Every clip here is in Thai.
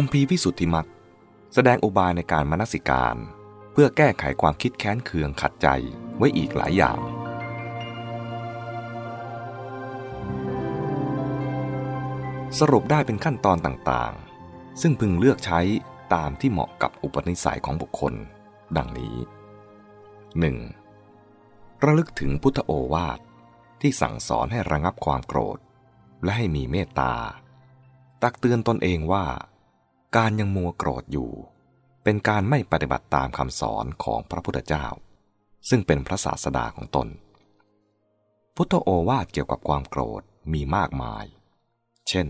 คำพีวิสุทธิมักแสดงอุบายในการมนสิการ เพื่อแก้ไขความคิดแค้นเคืองขัดใจไว้อีกหลายอย่าง สรุปได้เป็นขั้นตอนต่างๆ ซึ่งพึงเลือกใช้ตามที่เหมาะกับอุปนิสัยของบุคคล ดังนี้ 1. ระลึกถึงพุทธโอวาทที่สั่งสอนให้ระงับความโกรธ และให้มีเมตตา ตักเตือนตนเองว่า การยังมัวโกรธอยู่ เป็นการไม่ปฏิบัติตามคำสอนของพระพุทธเจ้า ซึ่งเป็นพระศาสดาของตน พุทธโอวาทเกี่ยวกับความโกรธมีมากมาย เช่น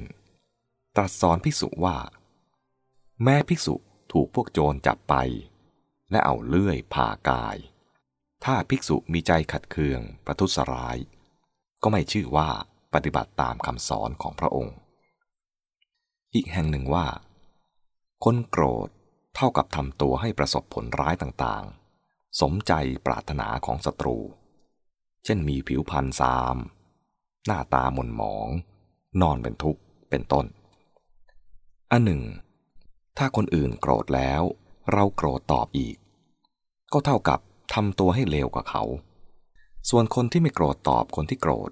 ตรัสสอนภิกษุว่า แม้ภิกษุถูกพวกโจรจับไป และเอาเลื่อยผ่ากาย ถ้าภิกษุมีใจขัดเคืองประทุษร้าย ก็ไม่ชื่อว่าปฏิบัติตามคำสอนของพระองค์ อีกแห่งหนึ่งว่า คนโกรธเท่ากับทำตัวให้ประสบผลร้ายต่างๆ สมใจปรารถนาของศัตรู เช่นมีผิวพรรณซาม หน้าตาหม่นหมอง นอนเป็นทุกข์เป็นต้น อันหนึ่ง ถ้าคนอื่นโกรธแล้ว เราโกรธตอบอีก ก็เท่ากับทำตัวให้เลวกว่าเขา ส่วนคนที่ไม่โกรธตอบคนที่โกรธ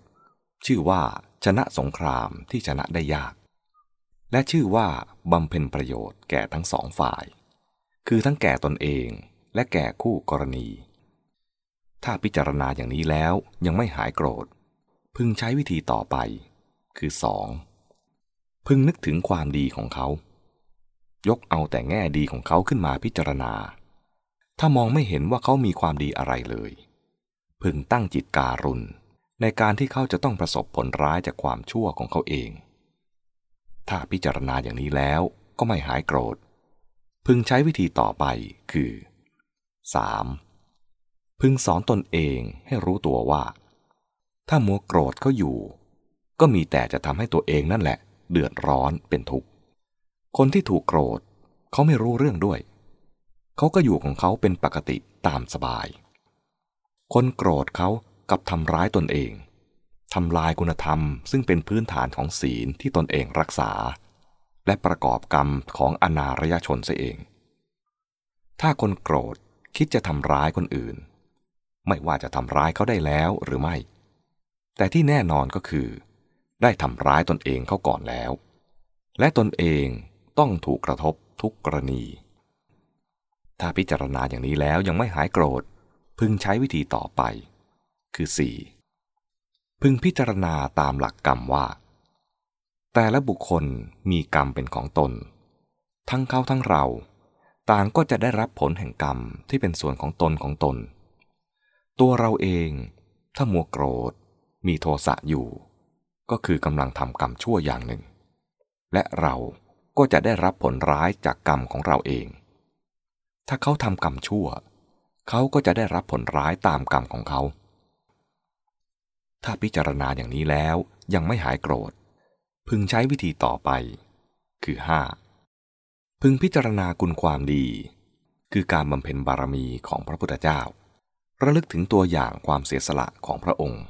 ชื่อว่าชนะสงครามที่ชนะได้ยาก และชื่อว่าบำเพ็ญประโยชน์แก่ทั้งสองฝ่าย คือทั้งแก่ตนเองและแก่คู่กรณี ถ้าพิจารณาอย่างนี้แล้วยังไม่หายโกรธ พึงใช้วิธีต่อไป คือสองพึงนึกถึงความดีของเขา ยกเอาแต่แง่ดีของเขาขึ้นมาพิจารณา ถ้ามองไม่เห็นว่าเขามีความดีอะไรเลย พึงตั้งจิตการุณในการที่เขาจะต้องประสบผลร้ายจากความชั่วของเขาเอง ถ้าพิจารณาอย่างนี้แล้วก็ไม่หายโกรธ พึงใช้วิธีต่อไปคือ 3. พึงสอนตนเองให้รู้ตัวว่า ถ้ามัวโกรธเขาอยู่ ก็มีแต่จะทำให้ตัวเองนั่นแหละ เดือดร้อนเป็นทุกข์ คนที่ถูกโกรธเขาไม่รู้เรื่องด้วย เขาก็อยู่ของเขาเป็นปกติตามสบาย คนโกรธเขากับทำร้ายตนเอง ทำลายคุณธรรม ซึ่งเป็นพื้นฐานของศีลที่ตนเองรักษา และประกอบกรรมของอนารยชนเสียเอง ถ้าคนโกรธคิดจะทำร้ายคนอื่น ไม่ว่าจะทำร้ายเขาได้แล้วหรือไม่ แต่ที่แน่นอนก็คือ ได้ทำร้ายตนเองเขาก่อนแล้ว และตนเองต้องถูกกระทบทุกกรณี ถ้าพิจารณาอย่างนี้แล้วยังไม่หายโกรธ พึงใช้วิธีต่อไป คือ 4. พึงพิจารณาตามหลักกรรมว่า แต่ละบุคคลมีกรรมเป็นของตน ทั้งเขาทั้งเรา ต่างก็จะได้รับผลแห่งกรรมที่เป็นส่วนของตนของตน ตัวเราเองถ้ามัวโกรธ มีโทสะอยู่ ก็คือกำลังทำกรรมชั่วอย่างหนึ่ง และเราก็จะได้รับผลร้ายจากกรรมของเราเอง ถ้าเขาทำกรรมชั่ว เขาก็จะได้รับผลร้ายตามกรรมของเขา ถ้าพิจารณาอย่างนี้แล้วยังไม่หายโกรธ พึงใช้วิธีต่อไป คือ 5. พึงพิจารณาคุณความดี คือการบำเพ็ญบารมีของพระพุทธเจ้า ระลึกถึงตัวอย่างความเสียสละของพระองค์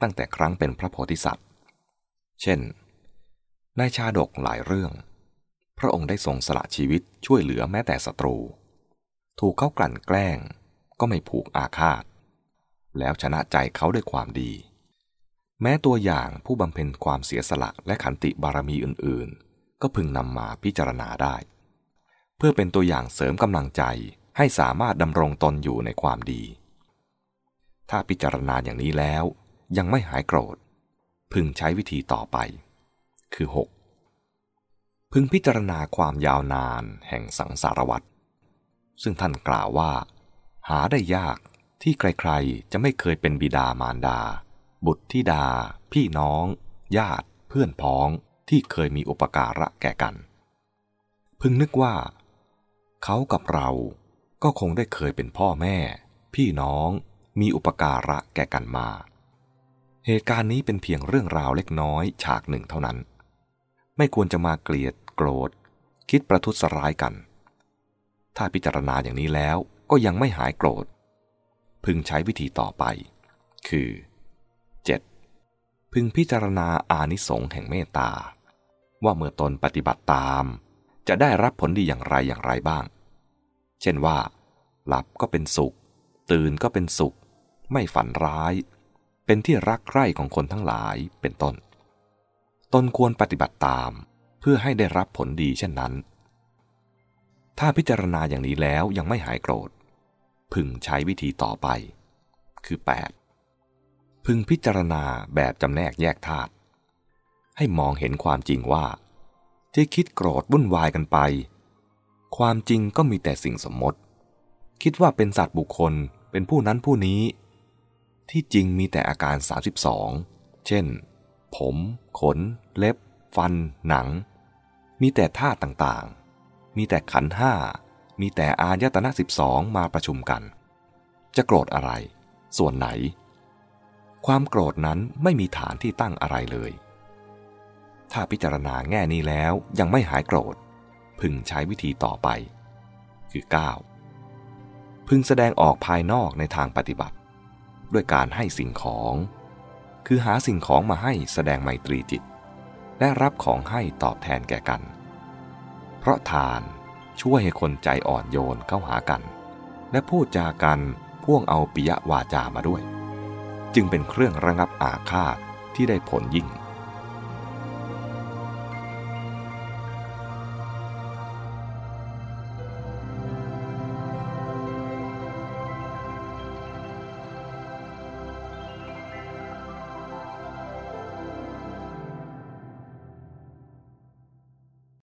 ตั้งแต่ครั้งเป็นพระโพธิสัตว์ เช่น ในชาดกหลายเรื่อง พระองค์ได้ทรงสละชีวิตช่วยเหลือแม้แต่ศัตรู ถูกเขากลั่นแกล้งก็ไม่ผูกอาฆาต แล้วชนะใจเขาด้วยความดี แม้ตัวอย่างผู้บำเพ็ญความเสียสละและขันติบารมีอื่นๆ ก็พึงนำมาพิจารณาได้ เพื่อเป็นตัวอย่างเสริมกำลังใจให้สามารถดำรงตนอยู่ในความดี ถ้าพิจารณาอย่างนี้แล้ว ยังไม่หายโกรธ พึงใช้วิธีต่อไป คือ 6. พึงพิจารณาความยาวนานแห่งสังสารวัฏซึ่งท่านกล่าวว่า หาได้ยากที่ใครๆจะไม่เคยเป็นบิดามารดา บุตรธิดา พี่น้อง ญาติ เพื่อนพ้องที่เคยมีอุปการะแก่กัน พึงนึกว่า เขากับเราก็คงได้เคยเป็นพ่อแม่ พี่น้องมีอุปการะแก่กันมา เหตุการณ์นี้เป็นเพียงเรื่องราวเล็กน้อยฉากหนึ่งเท่านั้น ไม่ควรจะมาเกลียดโกรธ คิดประทุษร้ายกัน ถ้าพิจารณาอย่างนี้แล้วก็ยังไม่หายโกรธ พึงใช้วิธีต่อไป คือ พึงพิจารณาอานิสงส์แห่งเมตตา ว่าเมื่อตนปฏิบัติตาม จะได้รับผลดีอย่างไรอย่างไรบ้าง เช่นว่า หลับก็เป็นสุข ตื่นก็เป็นสุข ไม่ฝันร้าย เป็นที่รักใคร่ของคนทั้งหลายเป็นต้น ตนควรปฏิบัติตาม เพื่อให้ได้รับผลดีเช่นนั้น ถ้าพิจารณาอย่างนี้แล้วยังไม่หายโกรธ พึงใช้วิธีต่อไป คือ 8. พึงพิจารณาแบบจำแนกแยกธาตุให้มองเห็นความจริงว่า ที่คิดโกรธวุ่นวายกันไป ความจริงก็มีแต่สิ่งสมมติ คิดว่าเป็นสัตว์บุคคลเป็นผู้นั้นผู้นี้ ที่จริงมีแต่อาการ 32 เช่น ผม ขน เล็บ ฟัน หนัง มีแต่ธาตุต่างๆ มีแต่ขันห้า มีแต่อายตนะ 12 มาประชุมกัน จะโกรธอะไร ส่วนไหน ความโกรธนั้นไม่มีฐานที่ตั้งอะไรเลย ถ้าพิจารณาแง่นี้แล้วยังไม่หายโกรธ พึงใช้วิธีต่อไป คือ 9. พึงแสดงออกภายนอกในทางปฏิบัติ ด้วยการให้สิ่งของ คือหาสิ่งของมาให้แสดงไมตรีจิต และรับของให้ตอบแทนแก่กัน เพราะทานช่วยให้คนใจอ่อนโยนเข้าหากัน และพูดจากันพ่วงเอาปิยวาจามาด้วย จึงเป็นเครื่องระงับอาฆาตที่ได้ผลยิ่ง